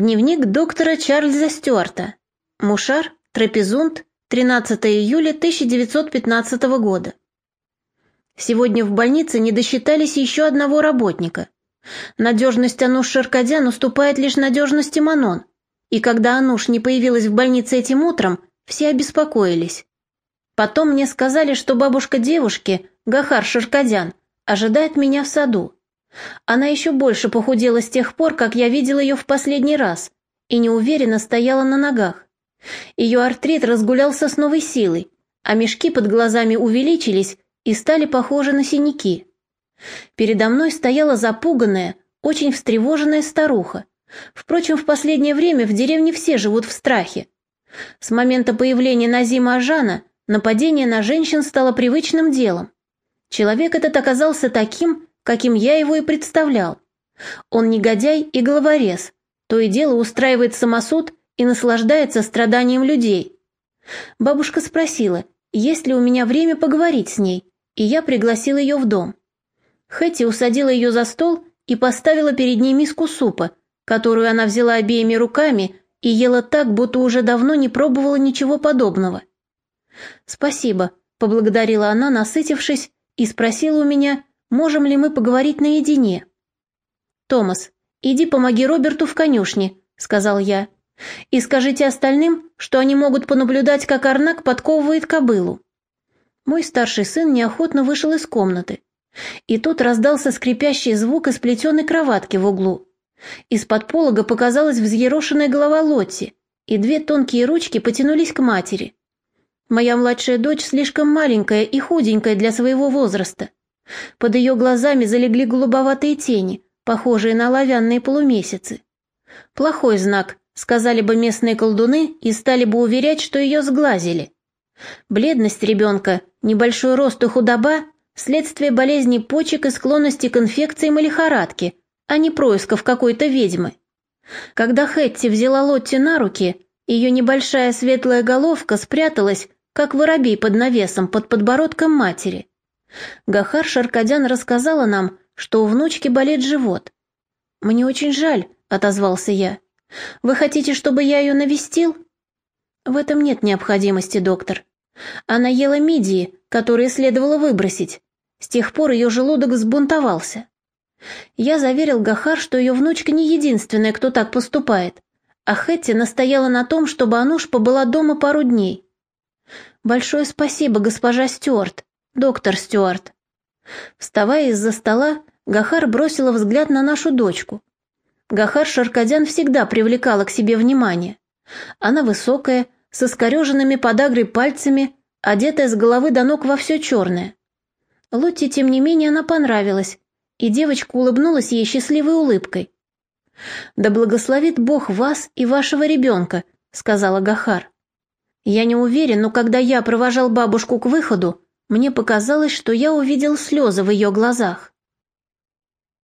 Дневник доктора Чарльза Стюарта. Мушар, Трапезунд, 13 июля 1915 года. Сегодня в больнице не досчитались еще одного работника. Надежность Ануш Шаркадян уступает лишь надежности Манон, и когда Ануш не появилась в больнице этим утром, все обеспокоились. Потом мне сказали, что бабушка девушки, Гахар Шаркадян, ожидает меня в саду. Она еще больше похудела с тех пор, как я видел ее в последний раз, и неуверенно стояла на ногах. Ее артрит разгулялся с новой силой, а мешки под глазами увеличились и стали похожи на синяки. Передо мной стояла запуганная, очень встревоженная старуха. Впрочем, в последнее время в деревне все живут в страхе. С момента появления Назима Ажана нападение на женщин стало привычным делом. Человек этот оказался таким, каким я его и представлял. Он негодяй и головорез, то и дело устраивает самосуд и наслаждается страданием людей. Бабушка спросила, есть ли у меня время поговорить с ней, и я пригласил ее в дом. Хэти усадила ее за стол и поставила перед ней миску супа, которую она взяла обеими руками и ела так, будто уже давно не пробовала ничего подобного. «Спасибо», — поблагодарила она, насытившись, и спросила у меня, можем ли мы поговорить наедине. «Томас, иди помоги Роберту в конюшне», — сказал я. «И скажите остальным, что они могут понаблюдать, как Арнак подковывает кобылу». Мой старший сын неохотно вышел из комнаты. И тут раздался скрипящий звук из плетеной кроватки в углу. Из-под полога показалась взъерошенная голова Лотти, и две тонкие ручки потянулись к матери. Моя младшая дочь слишком маленькая и худенькая для своего возраста. Под ее глазами залегли голубоватые тени, похожие на оловянные полумесяцы. Плохой знак, сказали бы местные колдуны и стали бы уверять, что ее сглазили. Бледность ребенка, небольшой рост и худоба – следствие болезни почек и склонности к инфекциям и лихорадке, а не происков какой-то ведьмы. Когда Хэтти взяла Лотти на руки, ее небольшая светлая головка спряталась, как воробей под навесом под подбородком матери. Гахар Шаркадян рассказала нам, что у внучки болит живот. «Мне очень жаль», — отозвался я. «Вы хотите, чтобы я ее навестил?» «В этом нет необходимости, доктор. Она ела мидии, которые следовало выбросить. С тех пор ее желудок взбунтовался. Я заверил Гахар, что ее внучка не единственная, кто так поступает, а Хэтти настояла на том, чтобы Ануш побыла дома пару дней. «Большое спасибо, госпожа Стюарт», доктор Стюарт». Вставая из-за стола, Гахар бросила взгляд на нашу дочку. Гахар Шаркадян всегда привлекала к себе внимание. Она высокая, со скореженными подагрой пальцами, одетая с головы до ног во все черное. Лотте, тем не менее, она понравилась, и девочка улыбнулась ей счастливой улыбкой. «Да благословит Бог вас и вашего ребенка», — сказала Гахар. «Я не уверен, но когда я провожал бабушку к выходу, мне показалось, что я увидел слезы в ее глазах.